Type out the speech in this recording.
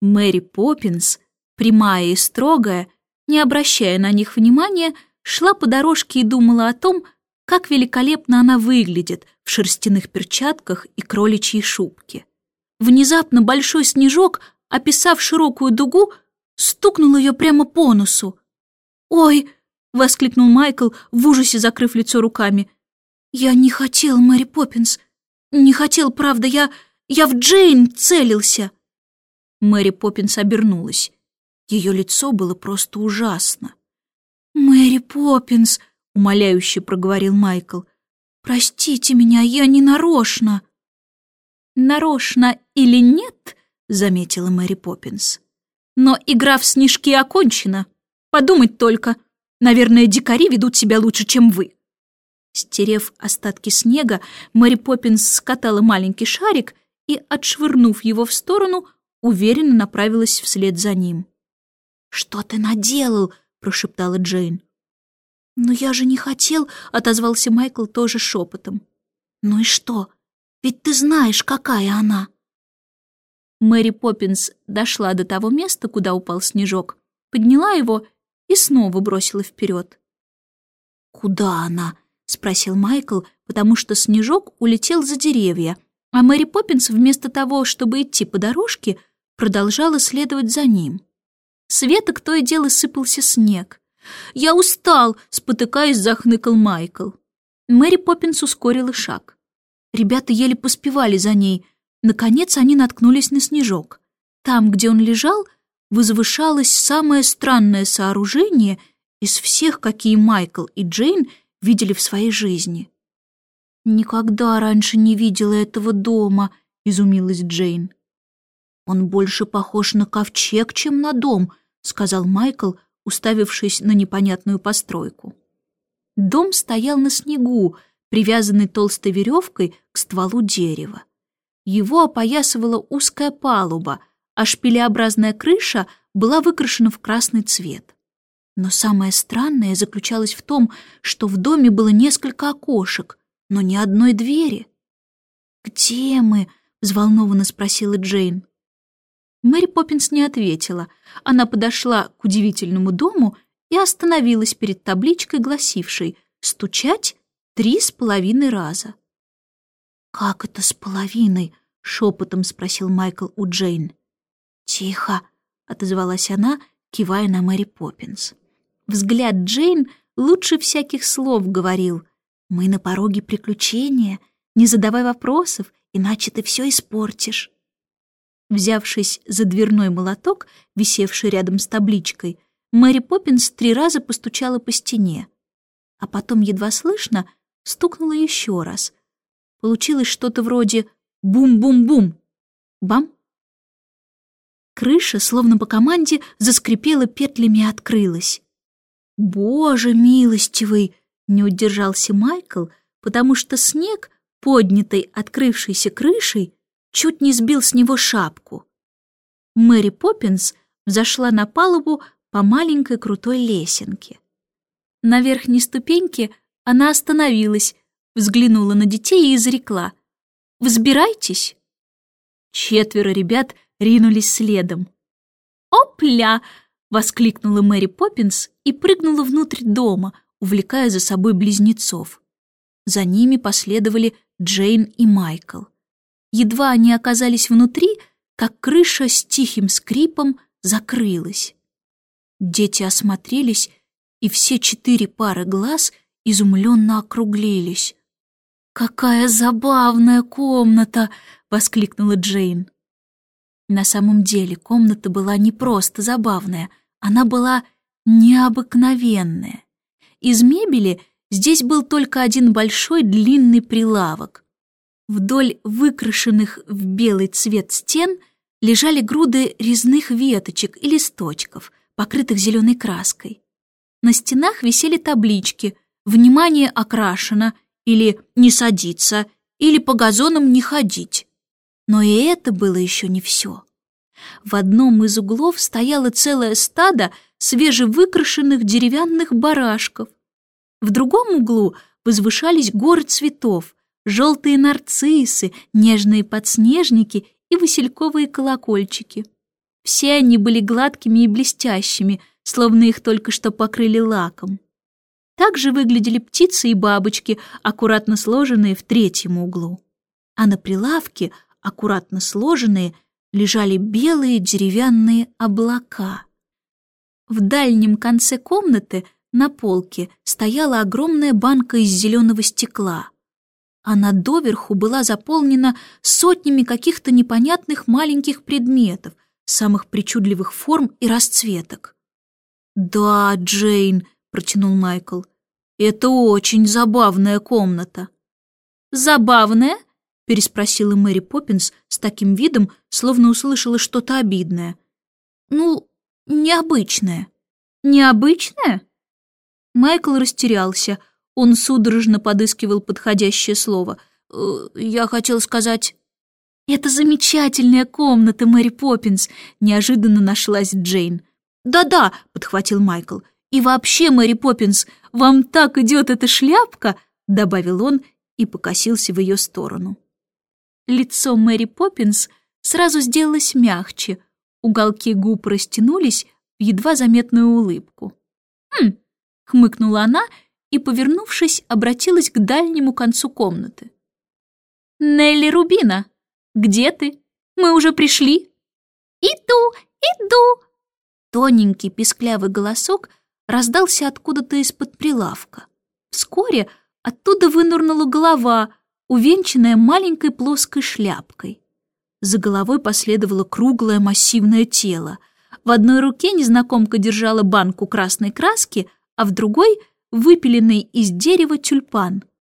Мэри Поппинс, прямая и строгая, не обращая на них внимания, шла по дорожке и думала о том, как великолепно она выглядит в шерстяных перчатках и кроличьей шубке. Внезапно большой снежок, описав широкую дугу, стукнул ее прямо по носу. «Ой!» — воскликнул Майкл, в ужасе закрыв лицо руками. «Я не хотел, Мэри Поппинс. Не хотел, правда, я... я в Джейн целился!» Мэри Поппинс обернулась. Ее лицо было просто ужасно. «Мэри Поппинс!» — умоляюще проговорил Майкл. «Простите меня, я не нарочно!» «Нарочно или нет?» — заметила Мэри Поппинс. «Но игра в снежки окончена. Подумать только. Наверное, дикари ведут себя лучше, чем вы». Стерев остатки снега, Мэри Поппинс скатала маленький шарик и, отшвырнув его в сторону, уверенно направилась вслед за ним. «Что ты наделал?» — прошептала Джейн. «Но я же не хотел», — отозвался Майкл тоже шепотом. «Ну и что? Ведь ты знаешь, какая она!» Мэри Поппинс дошла до того места, куда упал снежок, подняла его и снова бросила вперед. «Куда она?» — спросил Майкл, потому что снежок улетел за деревья, а Мэри Поппинс вместо того, чтобы идти по дорожке, продолжала следовать за ним. Светок то и дело сыпался снег. «Я устал!» — спотыкаясь, захныкал Майкл. Мэри Поппинс ускорила шаг. Ребята еле поспевали за ней. Наконец они наткнулись на снежок. Там, где он лежал, возвышалось самое странное сооружение из всех, какие Майкл и Джейн видели в своей жизни. «Никогда раньше не видела этого дома», — изумилась Джейн. «Он больше похож на ковчег, чем на дом», — сказал Майкл, уставившись на непонятную постройку. Дом стоял на снегу, привязанный толстой веревкой к стволу дерева. Его опоясывала узкая палуба, а шпилеобразная крыша была выкрашена в красный цвет. Но самое странное заключалось в том, что в доме было несколько окошек, но ни одной двери. «Где мы?» — взволнованно спросила Джейн. Мэри Поппинс не ответила. Она подошла к удивительному дому и остановилась перед табличкой, гласившей «Стучать три с половиной раза». «Как это с половиной?» — шепотом спросил Майкл у Джейн. «Тихо», — отозвалась она, кивая на Мэри Поппинс. Взгляд Джейн лучше всяких слов говорил. «Мы на пороге приключения. Не задавай вопросов, иначе ты все испортишь». Взявшись за дверной молоток, висевший рядом с табличкой, Мэри Поппинс три раза постучала по стене, а потом, едва слышно, стукнула еще раз. Получилось что-то вроде «бум-бум-бум». Бам! Крыша, словно по команде, заскрипела петлями и открылась. «Боже милостивый!» — не удержался Майкл, потому что снег, поднятый открывшейся крышей, чуть не сбил с него шапку. Мэри Поппинс взошла на палубу по маленькой крутой лесенке. На верхней ступеньке она остановилась, взглянула на детей и изрекла. «Взбирайтесь!» Четверо ребят ринулись следом. «Опля!» — воскликнула Мэри Поппинс и прыгнула внутрь дома, увлекая за собой близнецов. За ними последовали Джейн и Майкл. Едва они оказались внутри, как крыша с тихим скрипом закрылась. Дети осмотрелись, и все четыре пары глаз изумленно округлились. «Какая забавная комната!» — воскликнула Джейн. На самом деле комната была не просто забавная, она была необыкновенная. Из мебели здесь был только один большой длинный прилавок. Вдоль выкрашенных в белый цвет стен лежали груды резных веточек и листочков, покрытых зеленой краской. На стенах висели таблички «Внимание окрашено» или «Не садиться» или «По газонам не ходить». Но и это было еще не все. В одном из углов стояло целое стадо свежевыкрашенных деревянных барашков. В другом углу возвышались горы цветов, желтые нарциссы, нежные подснежники и васильковые колокольчики. Все они были гладкими и блестящими, словно их только что покрыли лаком. Также выглядели птицы и бабочки, аккуратно сложенные в третьем углу. А на прилавке, аккуратно сложенные, лежали белые деревянные облака. В дальнем конце комнаты на полке стояла огромная банка из зеленого стекла. Она доверху была заполнена сотнями каких-то непонятных маленьких предметов, самых причудливых форм и расцветок. «Да, Джейн», — протянул Майкл, — «это очень забавная комната». «Забавная?» — переспросила Мэри Поппинс с таким видом, словно услышала что-то обидное. «Ну, необычное». «Необычное?» Майкл растерялся. Он судорожно подыскивал подходящее слово. «Э, «Я хотел сказать...» «Это замечательная комната, Мэри Поппинс!» — неожиданно нашлась Джейн. «Да-да», — подхватил Майкл. «И вообще, Мэри Поппинс, вам так идет эта шляпка!» — добавил он и покосился в ее сторону. Лицо Мэри Поппинс сразу сделалось мягче, уголки губ растянулись в едва заметную улыбку. «Хм!» — хмыкнула она и, повернувшись, обратилась к дальнему концу комнаты. «Нелли Рубина!» Где ты? Мы уже пришли?» «Иду, иду!» Тоненький писклявый голосок раздался откуда-то из-под прилавка. Вскоре оттуда вынырнула голова, увенчанная маленькой плоской шляпкой. За головой последовало круглое массивное тело. В одной руке незнакомка держала банку красной краски, а в другой — выпиленный из дерева тюльпан —